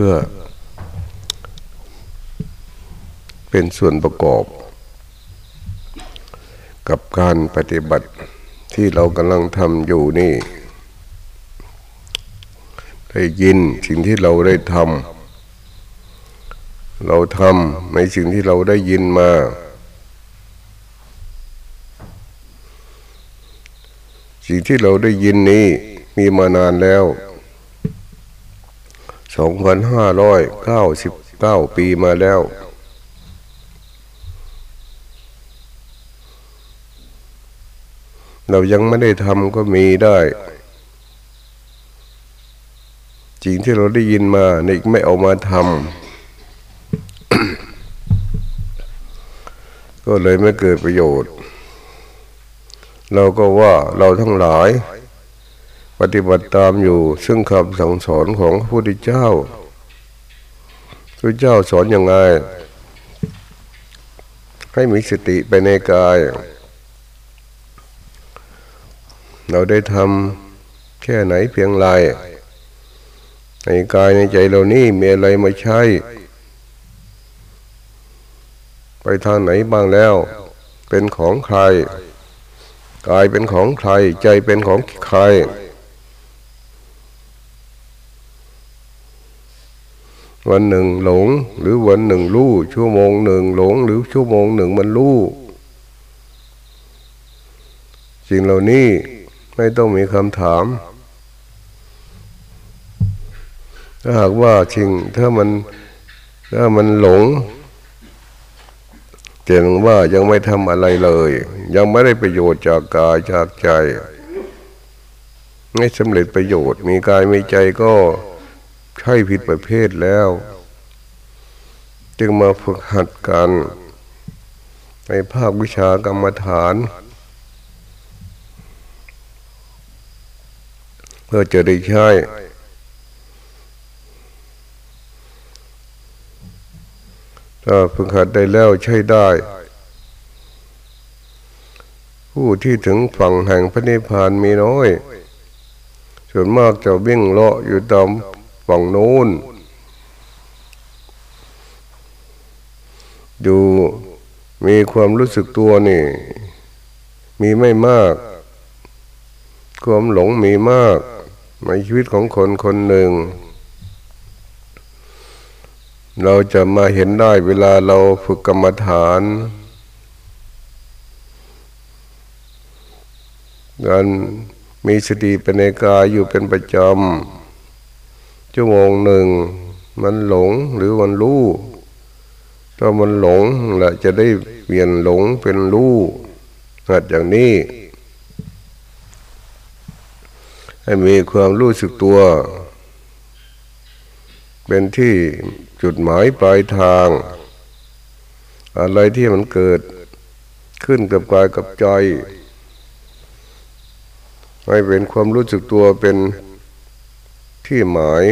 พื่อ เป็นส่วนประกอบ กับการปฏิบัติที่เรากำลังทำอยู่นี่ ได้ยินสิ่งที่เราได้ทำเราทำในสิ่งที่เราได้ยินมาสิ่งที่เราได้ยินนี้มีมานานแล้ว สองพันห้าร้อยเก้าสิบเก้าปีมาแล้ว เรายังไม่ได้ทำก็มีได้สิ่งที่เราได้ยินมาในไม่เอามาทำก็เลยไม่เกิดประโยชน์ เราก็ว่าเราทั้งหลาย ปฏิบัติตามอยู่ ซึ่งคำสั่งสอนของพระพุทธเจ้าพระเจ้าสอนอยังไง ให้มีสติไปในกาย เราได้ทำแค่ไหนเพียงไรในกายในใจเรานี่มีอะไรมาใช้ ไปทางไหนบ้างแล้ว เป็นของใคร กายเป็นของใคร ใจเป็นของใคร วันหนึ่งหลง หรือวันหนึ่งรู้ชั่วโมงหนึ่งหลง หรือชั่วโมงหนึ่งมันรู้สิ่งเหล่านี้ไม่ต้องมีคำถาม ถ้าหากว่าจริงถ้ามันถ้ามันหลงเจนว่ายังไม่ทำอะไรเลย ยังไม่ได้ประโยชน์จากกายจากใจ ไม่สำเร็จประโยชน์มีกายมีใจก็ ใช่ผิดประเภทแล้ว จึงมาฝึกหัดกัน ในภาควิชากรรมฐาน เพื่อจะได้ใช้ถ้าฝึกหัดได้แล้วใช้ได้ ผู้ที่ถึงฝั่งแห่งพระนิพพานมีน้อย ส่วนมากจะวิ่งเลาะอยู่ตาม ฝั่งโน้นดูมีความรู้สึกตัวนี่ มีไม่มาก ความหลงมีมาก ในชีวิตของคนคนหนึ่ง เราจะมาเห็นได้เวลาเราฝึกกรรมฐานการมีสติเป็นในกายอยู่เป็นประจำ ชั่วโมงหนึ่ง มันหลงหรือมันรู้ถ้ามันหลงแหละจะได้เปลี่ยนหลงเป็นรู้หัดอย่างนี้ ให้มีความรู้สึกตัว เป็นที่จุดหมายปลายทาง อะไรที่มันเกิดขึ้นกับกายกับใจ ให้เป็นความรู้สึกตัวเป็น ที่หมาย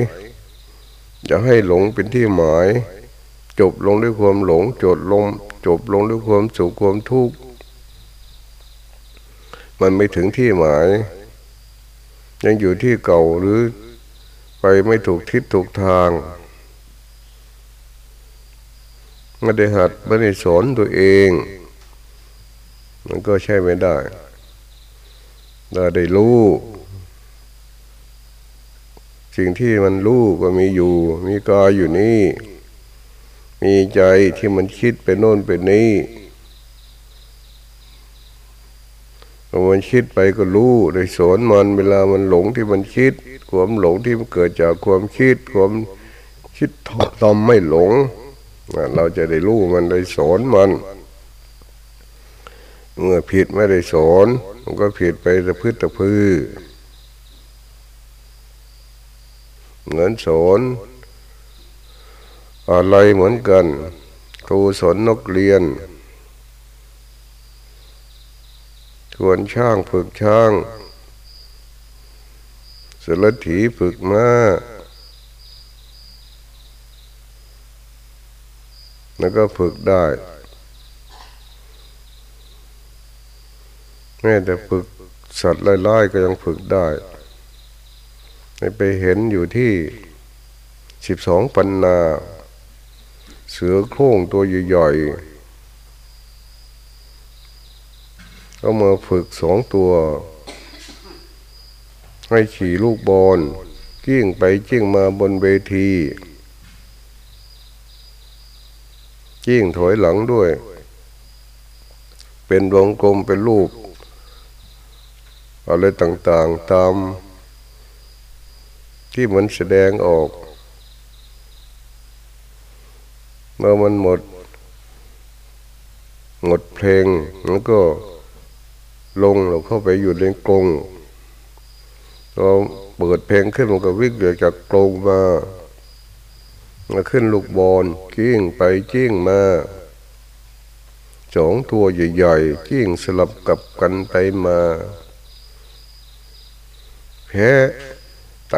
จะให้หลงเป็นที่หมาย จบลงด้วยความหลงจดลง จบลงด้วยความสุขความทุกข์มันไม่ถึงที่หมาย ยังอยู่ที่เก่าหรือไปไม่ถูกทิศถูกทางไม่ได้หัดไม่ได้สอนตัวเอง มันก็ใช่ไม่ได้เราได้รู้ สิ่งที่มันรู้ก็มีอยู่ มีกายอยู่นี่ มีใจที่มันคิดไปโน่นไปนี้พอมันคิดไปก็รู้ได้สอนมันเวลามันหลงที่มันคิด ความหลงที่มันเกิดจากความคิด ความคิดทำไม่หลง เราจะได้รู้มันได้สอนมัน เมื่อผิดไม่ได้สอนมันก็ผิดไปตะพื้นตะพื้น เหมือนสอนอะไรเหมือนกัน ครูสอนนกเรียนชวนช่างฝึกช่างสรถีฝึกมาแล้วก็ฝึกได้ แม้แต่ฝึกสัตว์ไล่ๆก็ยังฝึกได้ ไปเห็นอยู่ที่สิบสองปันนา เสือโคร่งตัวใหญ่ๆก็มาฝึกสองตัว ให้ขี่ลูกบอลกิ้งไปจิ้งมาบนเวทีจิ้งถอยหลังด้วย เป็นวงกลมเป็นรูปอะไรต่างๆตาม ที่มันแสดงออก เมื่อมันหมด หมดเพลงมันก็ลงเราเข้าไปอยู่ในกรงเราเปิดเพลงขึ้นมันก็วิ่งออจากกรงมามาขึ้นลูกบอลกิ้งไปกิ้งมาสองตัวใหญ่ๆกิ้งสลับกับกันไปมาแพ้ไต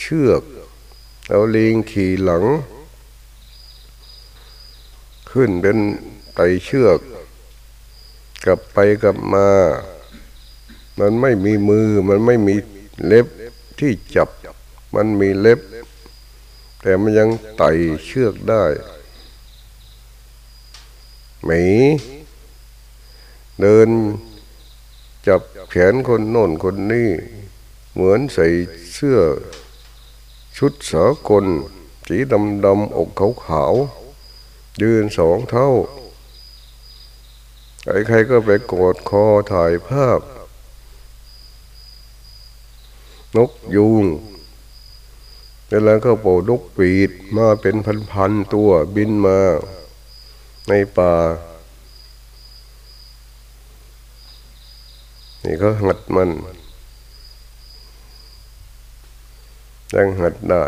เชือก เอาลิงขี่หลัง ขึ้นเป็นไตเชือก กลับไปกลับมา มันไม่มีมือมันไม่มีเล็บที่จับ มันมีเล็บ แต่มันยังไต่เชือกได้หมีเดินจับแขนคนโน่นคนนี้ เหมือนใส่เสื้อ ชุดสากลสีดำดำอกขาวขาวยืนสองเท่าใครๆก็ไปกอดคอถ่ายภาพ นกยูงเวลาก็โปนกปีดมาเป็นพันๆตัวบินมาในป่า นี่ก็หัดมัน ยังหัดได้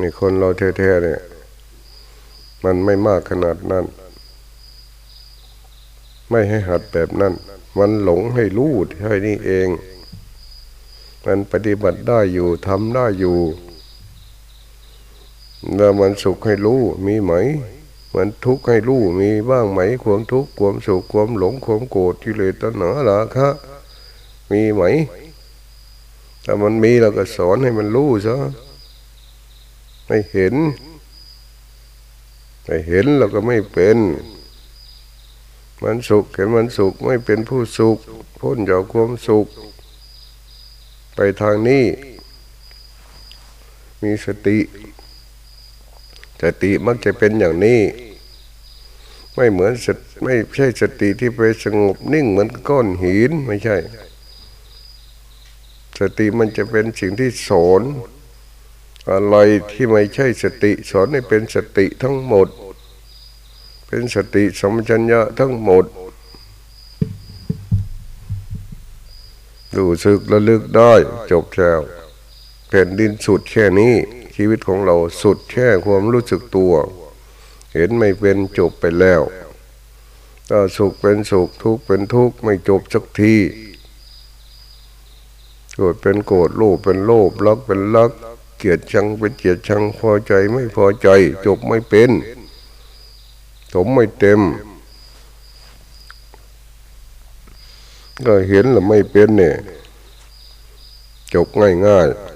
นี่คนเราแท้ๆเนี่ย มันไม่มากขนาดนั้น ไม่ให้หัดแบบนั้น มันหลงให้รู้แค่นี้เอง มันปฏิบัติได้อยู่ทำได้อยู่แล้วมันสุขให้รู้มีไหม มันทุกข์ให้รู้มีบ้างไหมความทุกข์ความสุขความหลงความโกรธที่เลยตัณหาละคะมีไหมถ้ามันมีเราก็สอนให้มันรู้ซะให้เห็นให้เห็นเราก็ไม่เป็น มันสุขเห็นมันสุขไม่เป็นผู้สุข พ้นจากความสุข ไปทางนี้ มีสติ สติมักจะเป็นอย่างนี้ ไม่เหมือนสไม่ใช่สติที่ไปสงบนิ่งเหมือนก้อนหินไม่ใช่ สติมันจะเป็นสิ่งที่สอนอะไรที่ไม่ใช่สติสอนให้เป็นสติทั้งหมด เป็นสติสมชัญญะทั้งหมดดูสึกระลึกได้จบแล้วแผ่นดินสุดแค่นี้ ชีวิตของเราสุดแค่ความรู้สึกตัว เห็นไม่เป็นจบไปแล้วถ้าสุขเป็นสุขทุกข์เป็นทุกข์ไม่จบสักทีโกรธเป็นโกรธโลภเป็นโลภรักเป็นรักเกลียดชังเป็นเกลียดชังพอใจไม่พอใจ จบไม่เป็นสมไม่เต็ม ก็เห็นแล้วไม่เป็นเนี่ยจบง่ายๆ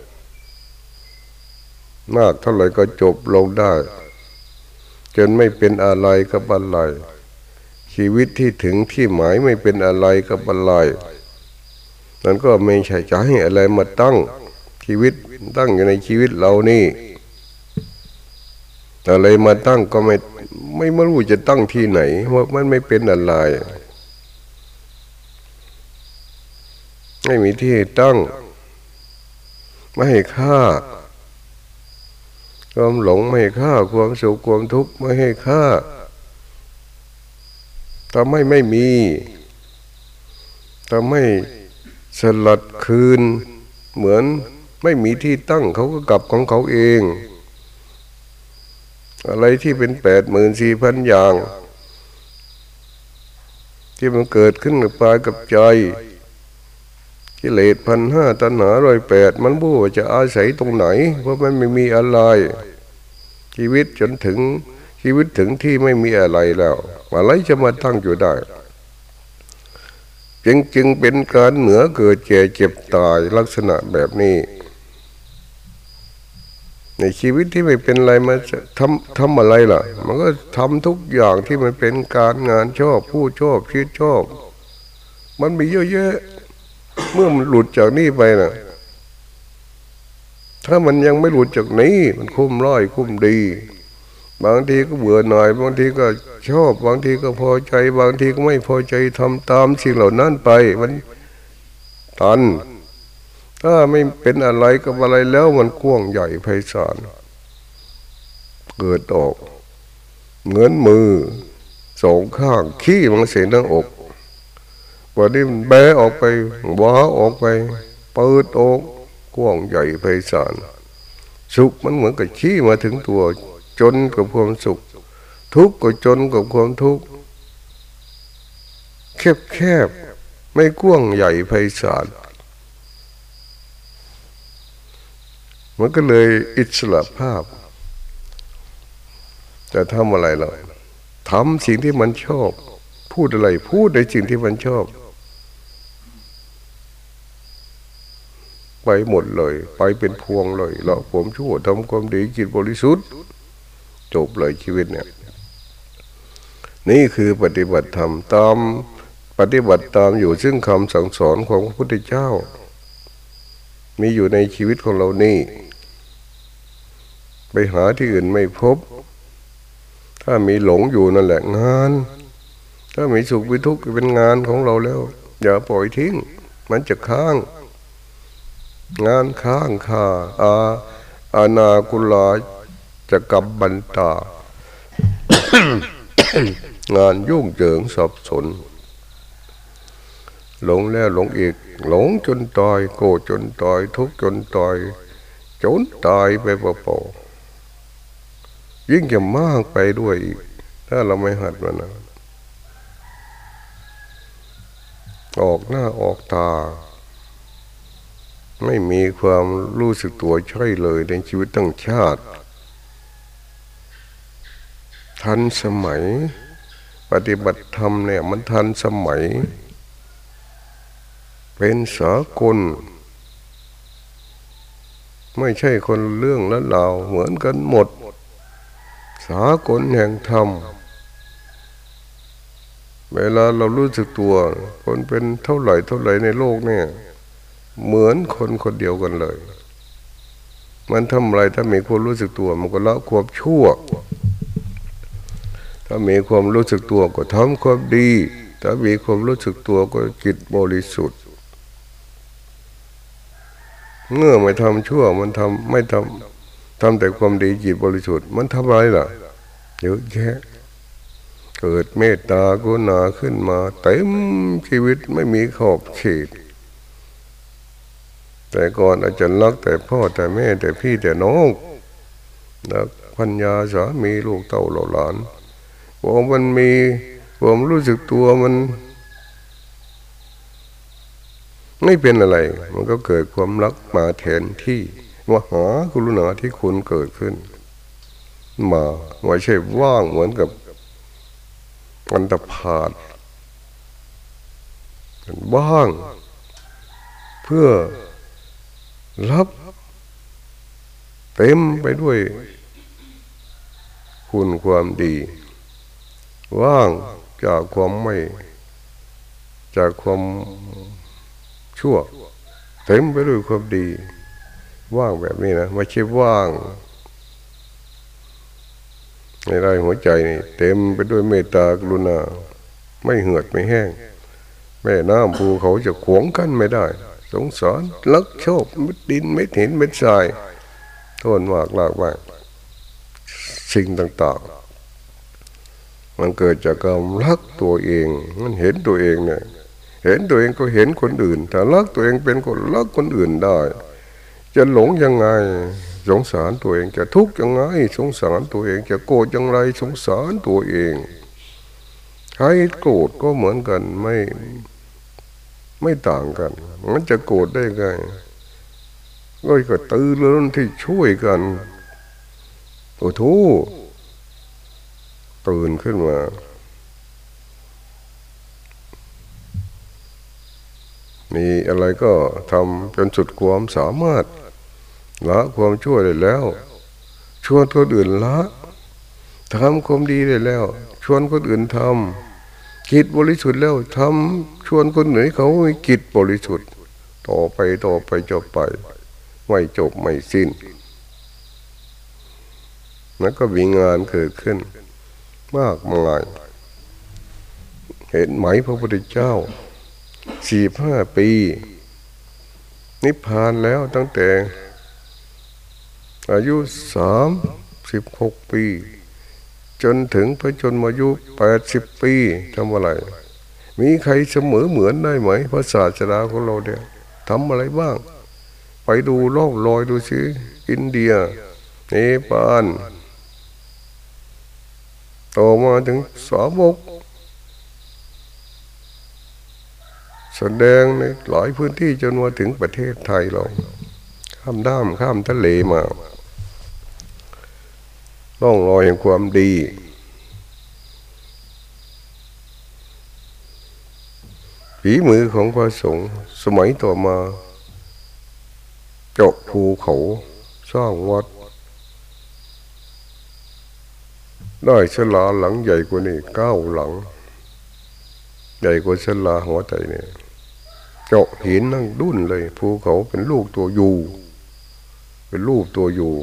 มากเท่าไหร่ก็จบลงได้ จนไม่เป็นอะไรกับอะไรชีวิตที่ถึงที่หมายไม่เป็นอะไรกับอะไรนั้นก็ไม่ใช่จะให้อะไรมาตั้งชีวิตตั้งอยู่ในชีวิตเรานี่อะไรมาตั้งก็ไม่ไม่รู้จะตั้งที่ไหนว่ามันไม่เป็นอะไรไม่มีที่ตั้ง ไม่ให้ค่า ความหลงไม่ฆ่า ความสุขความทุกข์ไม่ให้ฆ่าทำให้ไม่มีทำให้สลัดคืน เหมือนไม่มีที่ตั้งเขาก็กลับของเขาเอง อะไรที่เป็นแปดหมื่นสี่พันอย่าง ที่มันเกิดขึ้นกับปายกับใจ กิเลสพันห้าตัณหาร้อยแปดมันบูจะอาศัยตรงไหน เพราะมันไม่มีอะไร ชีวิตจนถึงชีวิตถึงที่ไม่มีอะไรแล้วอะไรจะมาตั้งอยู่ได้ จึงจึงเป็นการเหนือเกิดเจ็บเจ็บตายลักษณะแบบนี้ ในชีวิตที่ไม่เป็นอะไรมาทำทำอะไรล่ะ มันก็ทำทุกอย่างที่มันเป็นการงานชอบ ผู้ชอบชีวิตชอบ มันมีเยอะแยะ เมื่อมันหลุดจากนี่ไปนะ่ะ ถ้ามันยังไม่หลุดจากนี้ มันคุ้มร้อยคุ้มดี บางทีก็เบื่อหน่อย บางทีก็ชอบ บางทีก็พอใจ บางทีก็ไม่พอใจทำตามสิ่งเหล่านั้นไป มันตัน ถ้าไม่เป็นอะไรกับอะไรแล้วมันกว้างใหญ่ไพศาลเกิดออก เหมือนมือสองข้างขี้มันเสียหน้าอก วันนี้มันแบออกไปว้าออกไป เปิดออกกว้างใหญ่ไพศาลสุขมันเหมือนกับขี้มาถึงตัว จนกับความสุข ทุกข์ก็จนกับความทุกข์แคบแคบไม่กว้างใหญ่ไพศาลมันก็เลยอิสระภาพ จะทำอะไรเราทำสิ่งที่มันชอบ พูดอะไรพูดในสิ่งที่มันชอบ ไปหมดเลย ไปเป็นพวงเลยเราผมชั่วทำความดีจิตบริสุทธิ์ จบเลยชีวิตเนี่ย นี่คือปฏิบัติธรรมตามปฏิบัติตามอยู่ซึ่งคำสั่งสอนของพระพุทธเจ้า มีอยู่ในชีวิตของเรานี่ ไปหาที่อื่นไม่พบ ถ้ามีหลงอยู่นั่นแหละงาน ถ้ามีสุขวิทุกข์เป็นงานของเราแล้ว อย่าปล่อยทิ้ง มันจะค้าง งานข้างคาอาอาณากุลาจะกับบันตา งานยุ่งเจิงสับสน หลงแล้วหลงอีก หลงจนตายโกรธจนตาย ทุกจนตายจนตายไปเปล่าๆยิ่งจะมากไปด้วยอีก ถ้าเราไม่หัดมันนะออกหน้าออกตา ไม่มีความรู้สึกตัวใช่เลยในชีวิตตั้งชาติ ทันสมัย ปฏิบัติธรรมเนี่ยมันทันสมัย เป็นสากล ไม่ใช่คนเรื่องและเราเหมือนกันหมด สากลแห่งธรรมเวลาเรารู้สึกตัว คนเป็นเท่าไหร่เท่าไหร่ในโลกเนี่ย เหมือนคนคนเดียวกันเลย มันทำอะไรถ้ามีความรู้สึกตัว มันก็ละความชั่ว ถ้ามีความรู้สึกตัวก็ทำความดี ถ้ามีความรู้สึกตัวก็จิตบริสุทธิ์ เมื่อไม่ทำชั่ว มันทำไม่ทำทำแต่ความดีจิตบริสุทธิ์ มันทำอะไรล่ะเยอะแยะเกิดเมตตากุณาขึ้นมา เต็มชีวิตไม่มีขอบเขต แต่ก่อนอาจจะรักแต่พ่อแต่แม่แต่พี่แต่น้องนักพัญญาสามีลูกเต่าเหล่าหลานพอมันมีผมรู้สึกตัวมัน ไม่เป็นอะไร มันก็เกิดความรักมาแทนที่มหากรุณาที่คุณเกิดขึ้น มาไม่ใช่ว่างเหมือนกับอันตพาดว่าง เพื่อ รับเต็มไปด้วย คุณความดี ว่างจากความไม่ จากความชั่ว เต็มไปด้วยความดี ว่างแบบนี้นะไม่ใช่ว่างในไรหัวใจนี่เต็มไปด้วยเมตตากรุณา ไม่เหือดไม่แห้ง แม่น้ำภูเขาจะขวงกันไม่ได้ สงสารลักโชคม็ดดินเม็ดหินเม็ดทรายโทษมากลากมาสิ่งต่าง ๆ มันเกิดจากการรักตัวเอง มันเห็นตัวเองเนี่ยเห็นตัวเองก็เห็นคนอื่น ถ้ารักตัวเองเป็นคนรักคนอื่นได้ จะหลงยังไง สงสารตัวเองจะทุกข์ยังไง สงสารตัวเองจะโกรธยังไงสงสารตัวเองใครโกรธก็เหมือนกันไม่ ไม่ต่างกัน มันจะโกรธได้ไงก็ก็ตื่นเรื่องที่ช่วยกัน โอ้โหตื่นขึ้นมา มีอะไรก็ทำจนสุดความสามารถ ละความชั่วได้แล้ว ชวนคนอื่นละทำความดีได้แล้ว ชวนคนอื่นทำ กิจบริสุทธิ์แล้วทำชวนคนอื่นเขามีกิจบริสุทธิ์ ต่อไปต่อไปจบไป ไม่จบไม่สิ้นแล้วก็มีงานเกิดขึ้น มากมายเห็นไหมพระพุทธเจ้าสี่ห้าปี นิพพานแล้วตั้งแต่ อายุสามสิบหกปี จนถึงพระชนมายุแปดสิบปีทำอะไร มีใครเสมอเหมือนได้ไหมพระศาสดาของเราเนี่ยทำอะไรบ้าง ไปดูโลกลอยดูสิอินเดีย เนปาลต่อมาถึงสาวกแสดงในหลายพื้นที่จนมาถึงประเทศไทยเรา ข้ามด้ามข้ามทะเลมา ล่องรอยแห่งความดี ฝีมือของพระสงฆ์สมัยต่อมาเจาะภูเขาสร้างวัด ได้สลาหลังใหญ่กว่านี้เก้าหลัง ใหญ่กว่าสลาหัวใจเนี่ยเจาะหินนั่งดุ้นเลยภูเขาเป็นลูกตัวอยู่ เป็นรูปตัวอยู่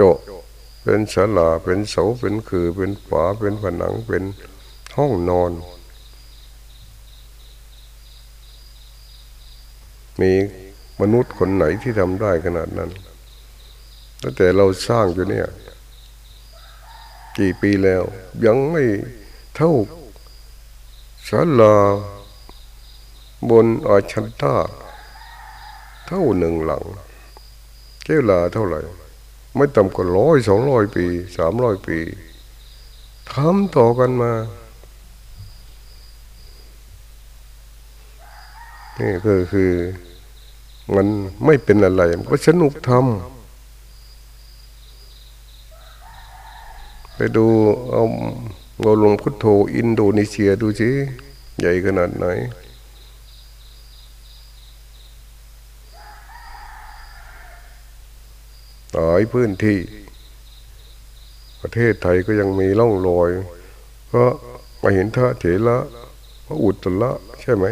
เจาะเป็นสลาเป็นเสาเป็นคือเป็นฝาเป็นผนังเป็นห้องนอน มีมนุษย์คนไหนที่ทำได้ขนาดนั้นตั้งแต่เราสร้างอยู่เนี่ย กี่ปีแล้ว ยังไม่เท่าศาลาบนอาชันตาเท่าหนึ่งหลังเจ้าลาเท่าไหร่ ไม่ต่ำกว่าร้อยสองร้อยปีสามร้อยปีทำต่อกันมา นี่ก็คือ มันไม่เป็นอะไร มันก็สนุกทำไปดูเอาเราลงพุทโธอินโดนีเซียดูสิใหญ่ขนาดไหน หลายพื้นที่ ประเทศไทยก็ยังมีร่องรอย ก็มาเห็นท่าเถระพระอุตระใช่ไหม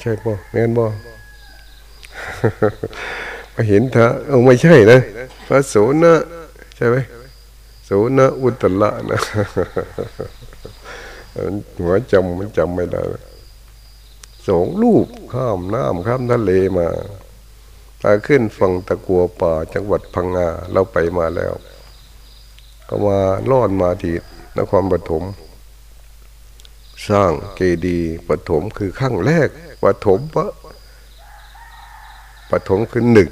ใช่ป่ะแม่นป่ะมาเห็นท่าเออไม่ใช่นะพระโสนะใช่ไหมโสนะอุตระนะหัวจำมันจำไม่ได้สองลูกข้ามน้ำข้ามทะเลมา ตาขึ้นฝั่งตะกัวป่าจังหวัดพังงาเราไปมาแล้ว ก็มาล่อนมาที่นครปฐมสร้างเกดีปฐมคือขั้งแรกปฐมปะปฐมคือหนึ่ง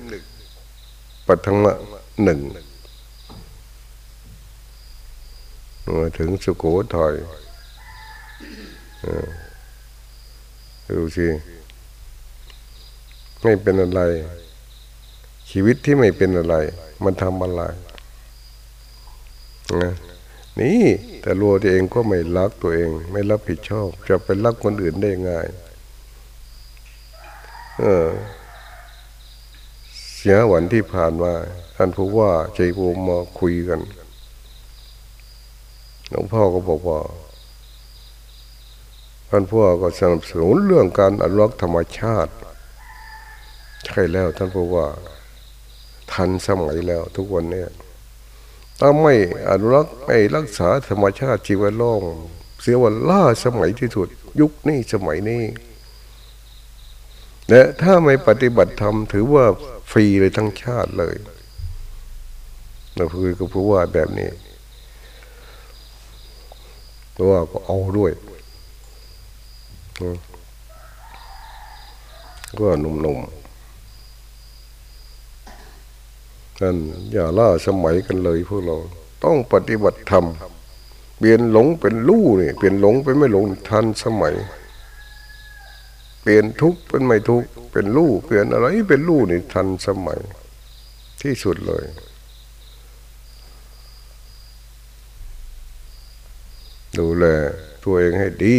ปฐมะหนึ่งมาถึงสุโขทัยดูสิไม่เป็นอะไร ชีวิตที่ไม่เป็นอะไร มันทำอะไรนะนี่แต่รัวตัวเองก็ไม่รักตัวเอง ไม่รับผิดชอบ จะไปรักคนอื่นได้ง่ายเออเสียวันที่ผ่านมาท่านผู้ว่าใจภูมิมาคุยกันหลวงพ่อก็บอกว่าท่านผู้ว่าก็สนับสนุนเรื่องการอนุรักษ์ธรรมชาติ ใช่แล้วท่านผู้ว่า ทันสมัยแล้วทุกวันนี้ถ้าไม่อนุรักษ์ไม่รักษาธรรมชาติชีวโลกเสียวันล่าสมัยที่สุด ยุคนี้สมัยนี้และถ้าไม่ปฏิบัติธรรมถือว่าฟรีเลยทั้งชาติเลยเราคือก็พูดว่าแบบนี้เพราะว่าก็เอาด้วยก็หนุ่มๆ นั่นอย่าล่าสมัยกันเลยพวกเรา ต้องปฏิบัติธรรมเปลี่ยนหลงเป็นลู่นี่เปลี่ยนหลงเป็นไม่หลงทันสมัย เปลี่ยนทุกเป็นไม่ทุกเป็นลู่เปลี่ยนอะไรเป็นลู่นี่ทันสมัย ที่สุดเลยดูแลตัวเองให้ดี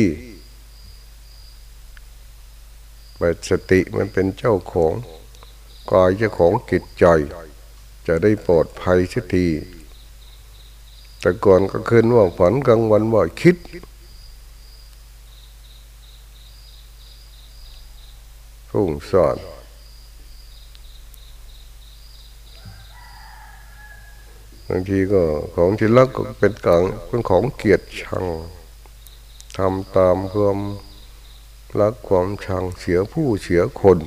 บัสติมันเป็นเจ้าของกายเจ้าของกิจใจ จะได้ปลอดภัยสักทีแต่ก่อนก็คืนว่าฝันกลางวันว่าคิดฟุ้งซ่านบางทีก็ของที่รักก็เป็นกลางเป็นของเกียดชังทำตามความรักความชังเสียผู้เสียคน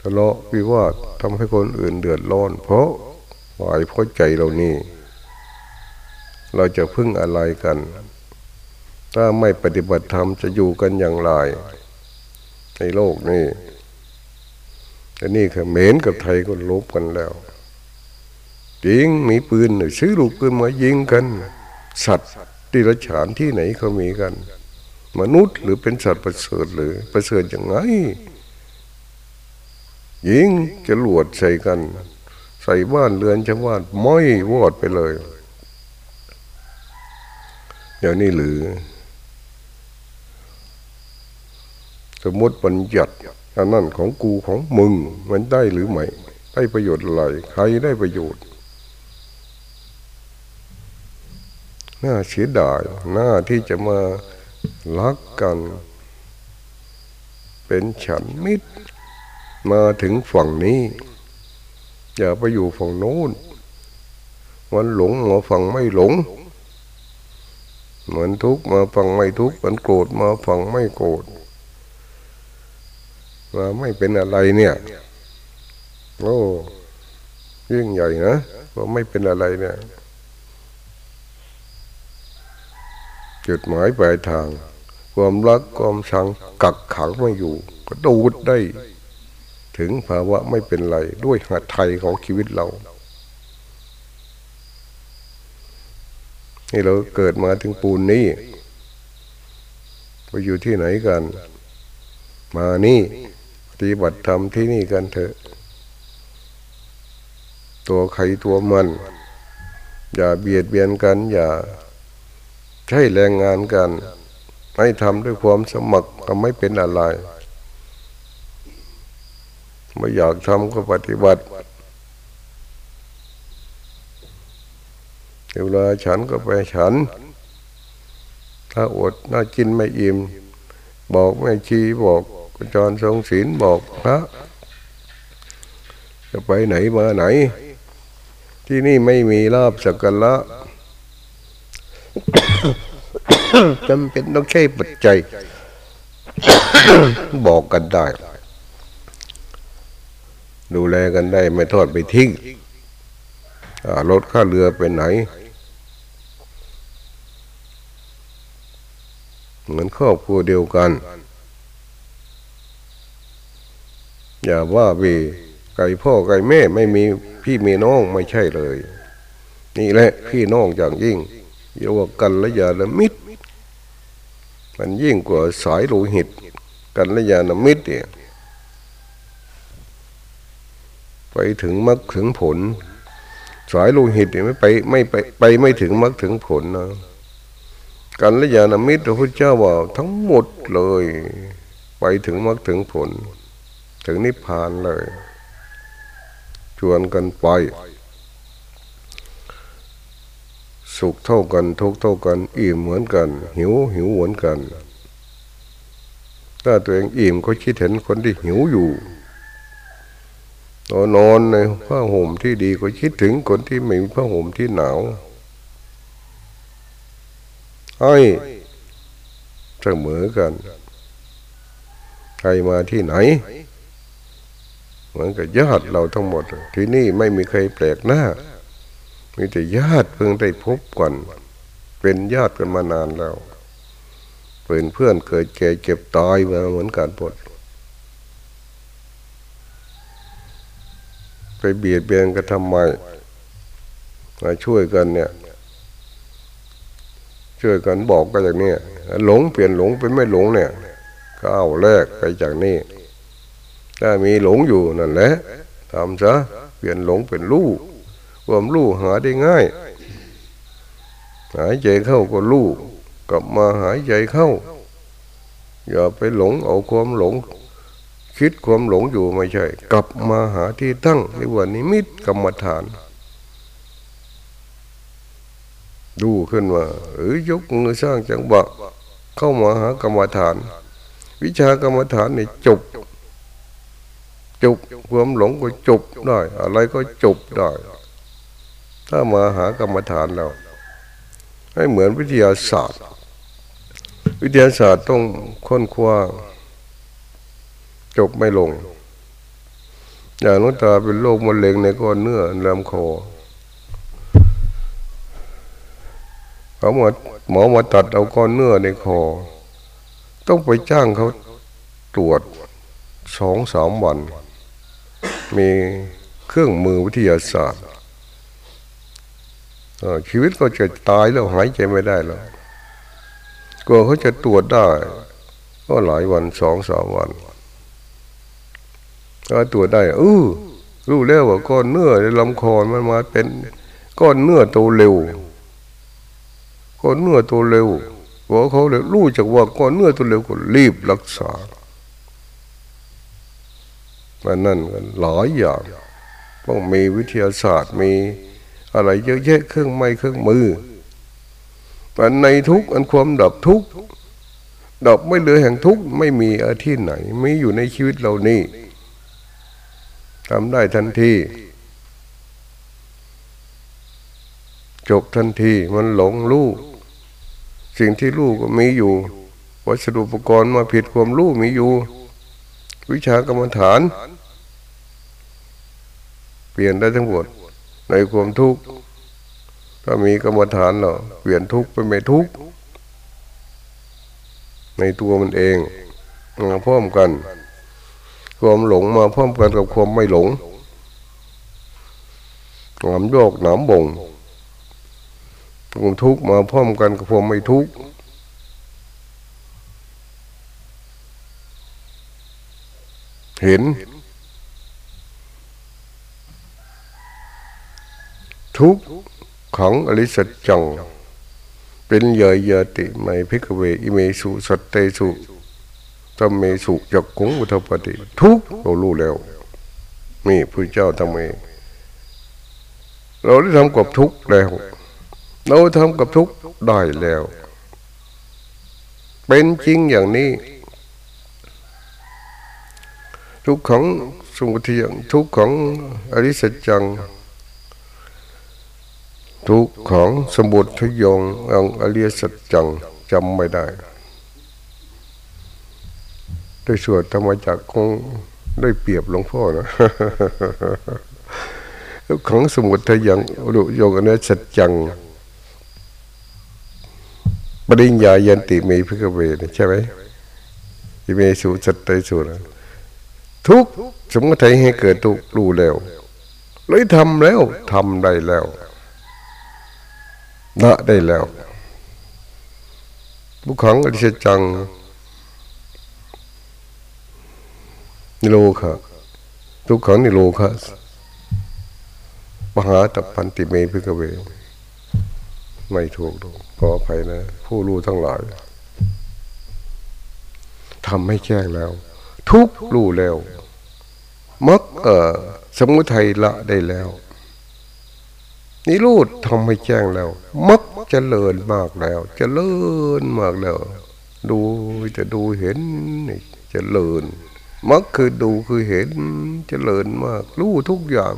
ทะเลาะวิวาททำให้คนอื่นเดือดร้อน เพราะวายเพราะใจเรานี่ เราจะพึ่งอะไรกัน ถ้าไม่ปฏิบัติธรรมจะอยู่กันอย่างไร ในโลกนี้แต่นี่คือเมนกับไทยก็ลบกันแล้วยิงมีปืนซื้อลูกปืนมายิงกัน สัตว์ที่รฉานที่ไหนเขามีกัน มนุษย์หรือเป็นสัตว์ประเสริฐหรือประเสริฐอย่างไง ยิงจะหลวดใส่กัน ใส่บ้านเรือนชาวบ้านม้อยวอดไปเลยอย่างนี้หรือ สมมติบัญญัติอันนั้นของกูของมึงมันได้หรือไม่ได้ประโยชน์อะไรใครได้ประโยชน์น่าเสียดายหน้าที่จะมารักกัน เป็นฉันมิตร มาถึงฝั่งนี้ อย่าไปอยู่ฝั่งโน้นมันหลงมาฝั่งไม่หลง เหมือนทุกมาฝั่งไม่ทุกมันโกรธมาฝั่งไม่โกรธมาไม่เป็นอะไรเนี่ยโอ้ยิ่งใหญ่นะว่าไม่เป็นอะไรเนี่ย จุดหมายปลายทาง ความรักความชังกักขังไม่อยู่ ก็ดูดได้ ถึงภาวะไม่เป็นไรด้วยหัตไทยของชีวิตเรานี่เราเกิดมาถึงปูนนี้ไปอยู่ที่ไหนกัน มานี่ปฏิบัติธรรมที่นี่กันเถอะ ตัวใครตัวมัน อย่าเบียดเบียนกัน อย่าใช้แรงงานกันไม่ทำด้วยความสมัครก็ไม่เป็นอะไร ไม่อยากทำก็ปฏิบัติเวลาฉันก็ไปฉัน ถ้าอดน่ากินไม่อิ่มบอกไม่ชีบอกจรทรงศีลบอกพระจะไปไหนมาไหน ที่นี่ไม่มีลาบสักการะจำเป็นต้องใช้ปัจจัย บอกกันได้ ดูแลกันได้ไม่ทอดไปทิ้งรถค่าเรือไปไหน เหมือนครอบครัวเดียวกัน อย่าว่าวีไก่พ่อไก่แม่ไม่มีพี่มีน้องไม่ใช่เลย นี่แหละพี่น้องอย่างยิ่งเรียกว่ากันละยาละมิตร มันยิ่งกว่าสายโลหิต กันละยาละมิตรเนี่ย ไปถึงมรรคถึงผล สายโลหิตเนี่ยไม่ไปไม่ไปไปไม่ถึงมรรคถึงผลนะกันละยานามิตรพระพุทธเจ้าว่าทั้งหมดเลย ไปถึงมรรคถึงผล ถึงนิพพานเลย ชวนกันไป สุขเท่ากันทุกเท่ากัน อิ่มเหมือนกัน หิวหิวเหมือนกัน ถ้าตัวเองอิ่มก็คิดเห็นคนที่หิวอยู่ นอนนอนในผ้าห่มที่ดีก็คิดถึงคนที่ไม่มีผ้าห่มที่หนาวให้เสมอกัน ใครมาที่ไหน เหมือนกับญาติเราทั้งหมด ที่นี่ไม่มีใครแปลกหน้า มีแต่ญาติเพิ่งได้พบกันเป็นญาติกันมานานแล้วเป็นเพื่อนเกิดแก่เจ็บตายมาเหมือนกันหมด ไปเบียดเบียนกันทำไมมาช่วยกันเนี่ย ช่วยกันบอกกันจากนี้หลงเปลี่ยนหลงเป็นไม่หลงเนี่ยก้าวแรกไปจากนี้ถ้ามีหลงอยู่นั่นแหละทำซะเปลี่ยนหลงเป็นรู้ความรู้หาได้ง่าย หายใจเข้าก็รู้กลับมาหายใจเข้า อย่าไปหลงเอาความหลง คิดความหลงอยู่ไม่ใช่ กลับมาหาที่ตั้งในวันนิมิตกรรมฐาน ดูขึ้นว่าหรือยกมือสร้างจังหวะเข้ามาหากรรมฐาน วิชากรรมฐานนี่จบ จบความหลงก็จบได้ อะไรก็จบได้ ถ้ามาหากรรมฐานเราให้เหมือนวิทยาศาสตร์ วิทยาศาสตร์ต้องค้นคว้า จบไม่ลง อย่างน้ตาเป็นโรคมะเร็งในก้อนเนื้อลำคอเขาหมอหมอมาตัดเอาก้อนเนื้อในคอ ต้องไปจ้างเขาตรวจสองสามวัน มีเครื่องมือวิทยาศาสตร์ชีวิตก็จะตายแล้วหายใจไม่ได้แล้วกลัวเขาจะตรวจได้ ก็หลายวันสองสามวัน ถ้าตรวจได้เออรู้แล้วว่าก้อนเนื้อในลำคอมันมาเป็นก้อนเนื้อโตเร็วก้อนเนื้อโตเร็วพอเขาเลยรู้จากว่าก้อนเนื้อโตเร็วก็รีบรักษามันนั่นกันหลายอย่างต้องมีวิทยาศาสตร์มีอะไรเยอะแยะเครื่องไม้เครื่องมืออันในทุกอันความดับทุกดับไม่เหลือแห่งทุกไม่มีอที่ไหน ไม่อยู่ในชีวิตเรานี่ ทำได้ทันที จบทันทีมันหลงรู้สิ่งที่รู้ก็มีอยู่ วัสดุอุปกรณ์มาผิดความรู้มีอยู่ วิชากรรมฐาน เปลี่ยนได้ทั้งหมดในความทุกข์ถ้ามีกรรมฐานเราเปลี่ยนทุกข์เป็นไม่ทุกข์ในตัวมันเองมาพร้อมกัน ความหลงมาพร้อมกันกับความไม่หลงหนามโยกหนามบ่งความทุกข์มาพร้อมกันกับความไม่ทุกข์เห็น ทุกขังอริสัจจัง เป็นเยยติไม่พิกเว อิเมสุสัตเตสุ ตเมสุจักกุงอุทปฏิทุกเรารู้แล้วนี่พระเจ้าทำเองเราได้ทำกับทุกแล้ว เราทำกับทุกได้แล้ว เป็นจริงอย่างนี้ ทุกขังสมุทัยทุกขังอริสัจจัง ทุกของสมุดทยงองอริยสัจจังจำไม่ได้ ได้สวดธรรมจักคงได้เปรียบหลวงพ่อนะของสมุดทยังรุโยงอริยสัจจัง ปริญญายันติมีพิกเวใช่ไหมอิเมสุสัตเตสุนะทุกสมุทัยให้เกิดทุกรู้แล้วเลยทำแล้วทำได้แล้วละได้แล้วบุคคลอริยจัง นิโรคะ ทุกขังนิโรคะมหาตัพันติเมพิกเว ไม่ถูกดูขออภัยนะ ผู้รู้ทั้งหลายทำให้แจ้งแล้ว ทุกรู้แล้วมักเออสมุทัยละได้แล้วนิรูดทำให้แจ้งแล้ว มักเจริญมากแล้ว เจริญมากแล้ว ดูจะดูเห็นเจริญ มักคือดูคือเห็นเจริญมากรู้ทุกอย่าง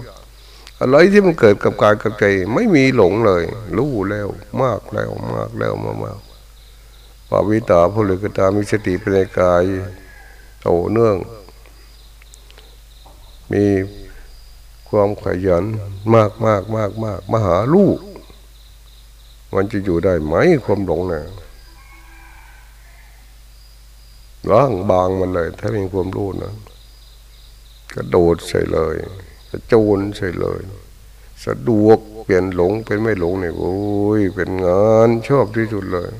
อะไรที่มันเกิดกับกายกับใจ ไม่มีหลงเลย รู้แล้วมากแล้วมากแล้วมากมาปาวิตาภูริกตามีสติเป็นกายโตเนื่อง มีความขยันมากมากมากมากมหาลูก มันจะอยู่ได้ไหมความหลงเนี่ย ล้างบางมันเลย ถ้ามีความรู้นะกระโดดใส่เลยกระโจนใส่เลย สะดวกเปลี่ยนหลงเป็นไม่หลงเนี่ยโอ้ยเป็นงานชอบที่สุดเลย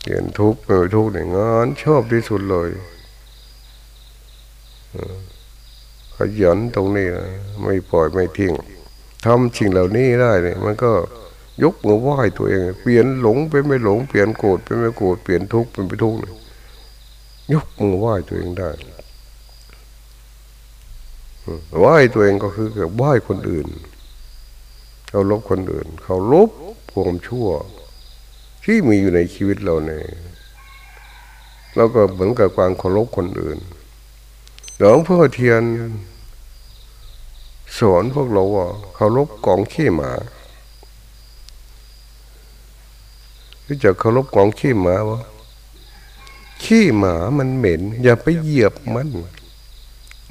เปลี่ยนทุกข์เป็นทุกข์เนี่ยงานชอบที่สุดเลยขยันตรงนี้นะไม่ปล่อยไม่ทิ้งทำสิ่งเหล่านี้ได้เนี่ยมันก็ ยกมือไหว้ตัวเอง เปลี่ยนหลงเป็นไม่หลง เปลี่ยนโกรธเป็นไม่โกรธ เปลี่ยนทุกข์เป็นไม่ทุกข์ยกมือไหว้ตัวเองได้ไหว้ตัวเองก็คือกับไหว้คนอื่นเขาลบคนอื่น เขาลบความชั่ว ที่มีอยู่ในชีวิตเราเนี่ยแล้วก็เหมือนกับความเคารพคนอื่นหลวงพ่อเทียนสอนพวกเราว่าเคารพกองขี้หมา รู้จักเคารพกองขี้หมาวะขี้หมามันเหม็น อย่าไปเหยียบมัน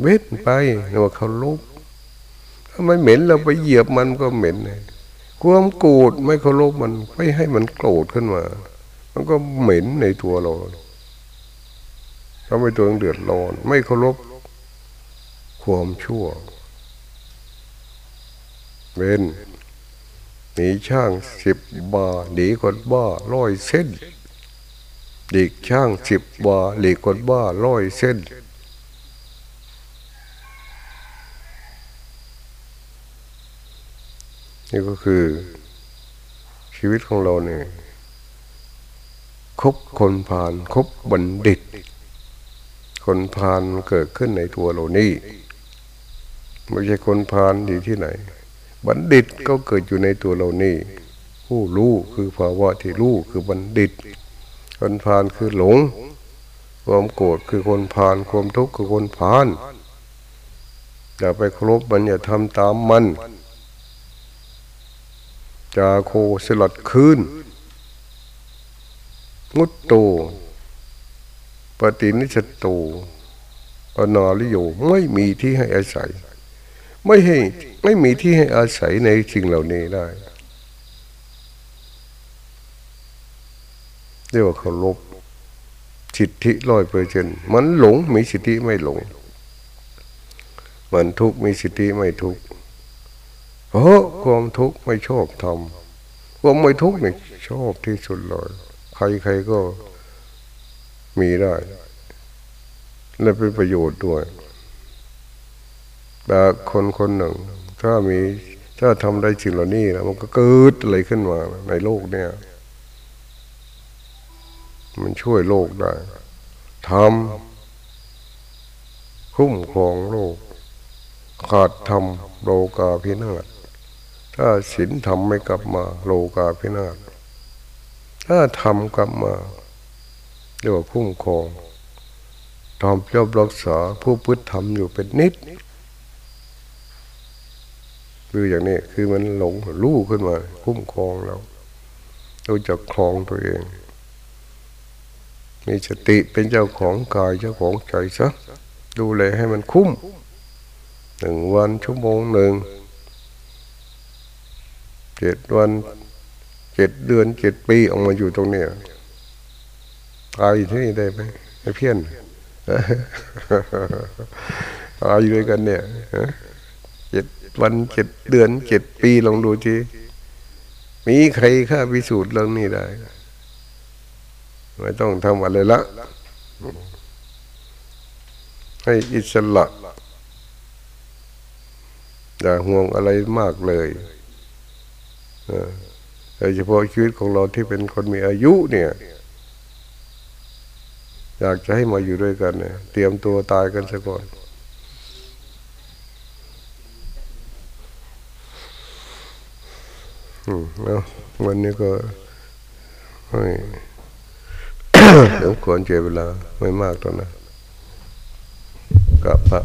เว้นไปเรียกว่าเคารพถ้ามันเหม็นเราไปเหยียบมันก็เหม็นเลยความโกรธไม่เคารพมันไม่ให้มันโกรธขึ้นมา มันก็เหม็นในตัวเราทำให้ตัวเดือดร้อน ไม่เคารพความชั่วเว้น หนีช่างสิบบาหนีคนบ้าร้อยเส้นเด็กช่างสิบบาหลีกคนบ้าร้อยเส้น นี่ก็คือ ชีวิตของเราเนี่ยคบคนพาลคบบัณฑิต คนพาลเกิดขึ้นในตัวเรานี่ไม่ใช่คนพาลอยู่ที่ไหน บัณฑิตก็เกิดอยู่ในตัวเรานี่ ผู้รู้คือภาวะที่รู้คือบัณฑิต คนพาลคือหลง ความโกรธคือคนพาลความทุกข์คือคนพาลอย่าไปครบมันอย่าทำตามมันจาโคสลัดคืนงุตโต ปฏินิสโตอนาลิโยไม่มีที่ให้อาศัย ไม่ให้ไม่มีที่ให้อาศัยในสิ่งเหล่านี้ได้เรียกว่าเคารพสิทธิร้อยเปอร์เซนมันหลงมีสิทธิไม่หลง มันทุกข์มีสิทธิไม่ทุกข์เพราะความทุกข์ไม่ชอบทำความไม่ทุกข์เนี่ยชอบที่สุดเลยใครๆก็มีได้ และเป็นประโยชน์ด้วย แต่คนคนหนึ่ง ถ้ามีถ้าทำได้สิ่งเหล่านี้แล้วมันก็เกิดอะไรขึ้นมาในโลกเนี่ย มันช่วยโลกได้ทำคุ้มครองโลก ขาดทำโลกาพินาศถ้าศีลทำไม่กลับมา โลกาพินาศถ้าทำกลับมาเรียกว่าคุ้มครองทำย่อมรักษาผู้พุทธธรรมอยู่เป็นนิด คืออย่างนี้คือมันหลงรู้ขึ้นมา คุ้มครองเราเราจะครองตัวเอง มีสติเป็นเจ้าของกายเจ้าของใจซะดูแลให้มันคุ้มหนึ่งวันชั่วโมงหนึ่งเจ็ดวันเจ็ดเดือนเจ็ดปีออกมาอยู่ตรงนี้ตายที่นี่ได้ไหมไอ้เพี้ยนตายอยู่ด้วยกันเนี่ยเจ็ด วันเจ็ดเดือนเจ็ดปีลองดูทีมีใครค่าพิสูจน์เรื่องนี้ได้ ไม่ต้องทำอะไรละ ให้อิสระอย่าห่วงอะไรมากเลยโดยเฉพาะชีวิตของเราที่เป็นคนมีอายุเนี่ย อยากจะให้มาอยู่ด้วยกันเนี่ยเตรียมตัวตายกันซะก่อน แล้ววันนี้ก็ไม่เดี๋ยวควรเจเวลาไม่มากตอนนั้นกับพระ